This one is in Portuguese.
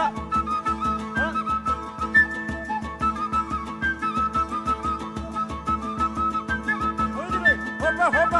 pra. Hã? opa! Oi!